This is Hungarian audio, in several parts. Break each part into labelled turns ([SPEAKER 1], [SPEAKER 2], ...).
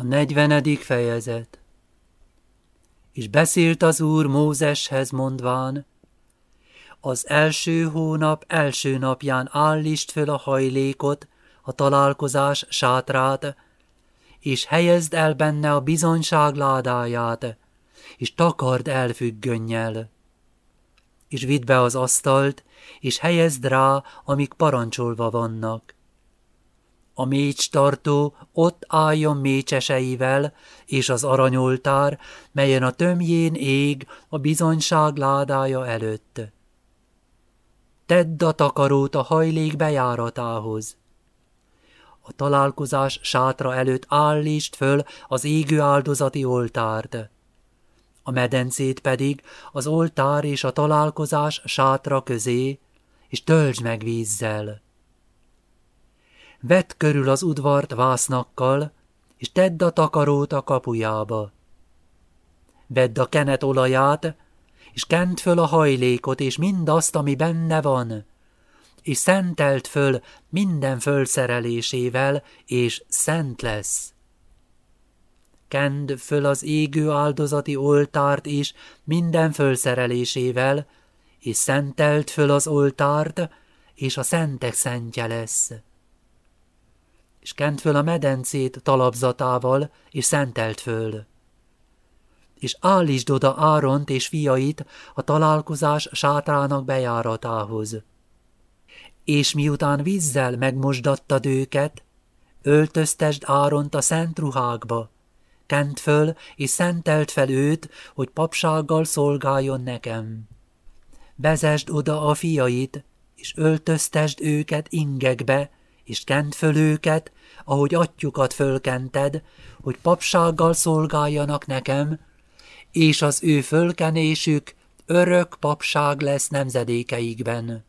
[SPEAKER 1] A negyvenedik fejezet És beszélt az Úr Mózeshez mondván, az első hónap első napján állítsd föl a hajlékot, a találkozás sátrát, és helyezd el benne a bizonyság ládáját, és takard el függönnyel. És vidd be az asztalt, és helyezd rá, amik parancsolva vannak a mécs tartó ott álljon mécseseivel, és az aranyoltár, melyen a tömjén ég a bizonyság ládája előtt. Tedd a takarót a hajlék bejáratához. A találkozás sátra előtt állítsd föl az égő áldozati oltárt. A medencét pedig az oltár és a találkozás sátra közé, és töltsd meg vízzel vedd körül az udvart vásznakkal, és tedd a takarót a kapujába. Vedd a kenet olaját, és kent föl a hajlékot, és mindazt, ami benne van, és szentelt föl minden fölszerelésével, és szent lesz. Kend föl az égő áldozati oltárt is minden fölszerelésével, és szentelt föl az oltárt, és a szentek szentje lesz és kent föl a medencét talapzatával, és szentelt föl. És állítsd oda Áront és fiait a találkozás sátrának bejáratához. És miután vízzel megmosdattad őket, öltöztesd Áront a szent ruhákba, kent föl és szentelt fel őt, hogy papsággal szolgáljon nekem. Vezesd oda a fiait, és öltöztesd őket ingekbe, és kent föl őket, ahogy atyukat fölkented, hogy papsággal szolgáljanak nekem, és az ő fölkenésük örök papság lesz nemzedékeikben.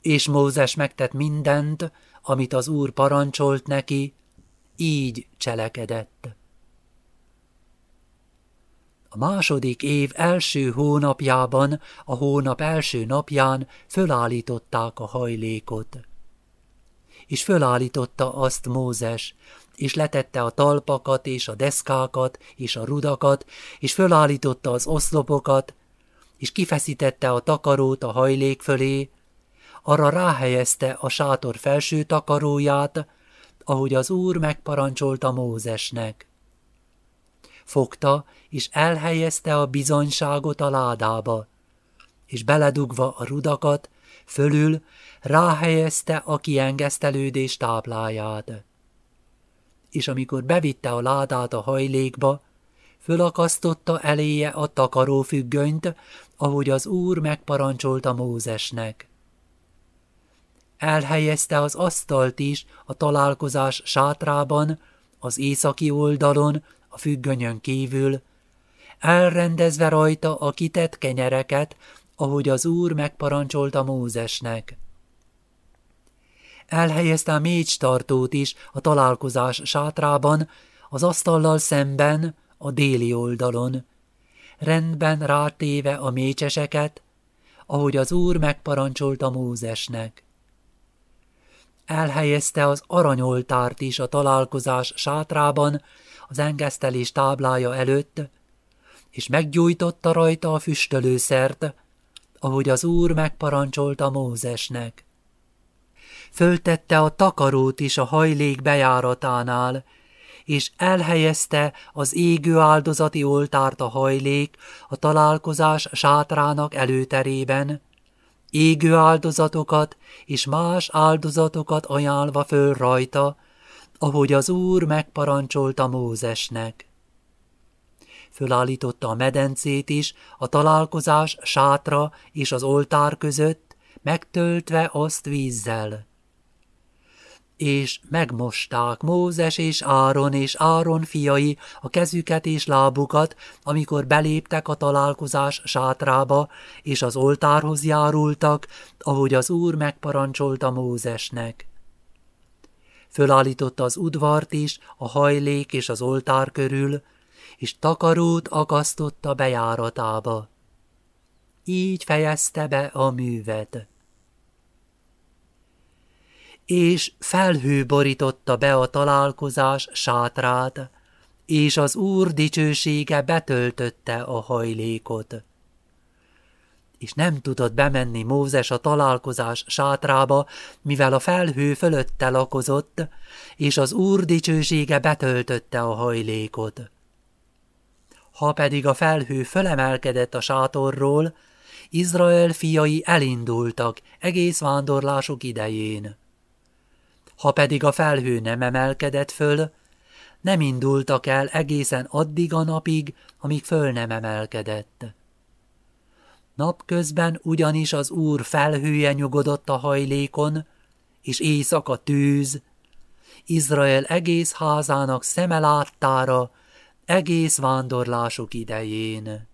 [SPEAKER 1] És Mózes megtett mindent, amit az Úr parancsolt neki, így cselekedett. A második év első hónapjában, a hónap első napján fölállították a hajlékot. És fölállította azt Mózes, és letette a talpakat, és a deszkákat, és a rudakat, és fölállította az oszlopokat, és kifeszítette a takarót a hajlék fölé, arra ráhelyezte a sátor felső takaróját, ahogy az Úr megparancsolta Mózesnek fogta, és elhelyezte a bizonyságot a ládába, és beledugva a rudakat, fölül ráhelyezte a kiengesztelődés tápláját. És amikor bevitte a ládát a hajlékba, fölakasztotta eléje a takarófüggönyt, ahogy az úr megparancsolta Mózesnek. Elhelyezte az asztalt is a találkozás sátrában, az északi oldalon, a függönyön kívül, elrendezve rajta a kitett kenyereket, ahogy az úr megparancsolta Mózesnek. Elhelyezte a tartót is a találkozás sátrában, az asztallal szemben, a déli oldalon, rendben rátéve a mécseseket, ahogy az úr megparancsolta Mózesnek. Elhelyezte az aranyoltárt is a találkozás sátrában, az engesztelés táblája előtt, és meggyújtotta rajta a füstölőszert, ahogy az úr megparancsolta Mózesnek. Föltette a takarót is a hajlék bejáratánál, és elhelyezte az égő áldozati oltárt a hajlék a találkozás sátrának előterében, égő áldozatokat és más áldozatokat ajánlva föl rajta, ahogy az Úr megparancsolta Mózesnek. Fölállította a medencét is a találkozás sátra és az oltár között, megtöltve azt vízzel. És megmosták Mózes és Áron és Áron fiai a kezüket és lábukat, amikor beléptek a találkozás sátrába, és az oltárhoz járultak, ahogy az Úr megparancsolta Mózesnek. Fölállította az udvart is, a hajlék és az oltár körül, és takarót akasztotta bejáratába. Így fejezte be a művet. és felhő borította be a találkozás sátrát, és az Úr dicsősége betöltötte a hajlékot. És nem tudott bemenni Mózes a találkozás sátrába, mivel a felhő fölötte lakozott, és az Úr dicsősége betöltötte a hajlékot. Ha pedig a felhő fölemelkedett a sátorról, Izrael fiai elindultak egész vándorlásuk idején. Ha pedig a felhő nem emelkedett föl, nem indultak el egészen addig a napig, amíg föl nem emelkedett. Napközben ugyanis az Úr felhője nyugodott a hajlékon, és éjszaka tűz, Izrael egész házának szeme láttára, egész vándorlásuk idején.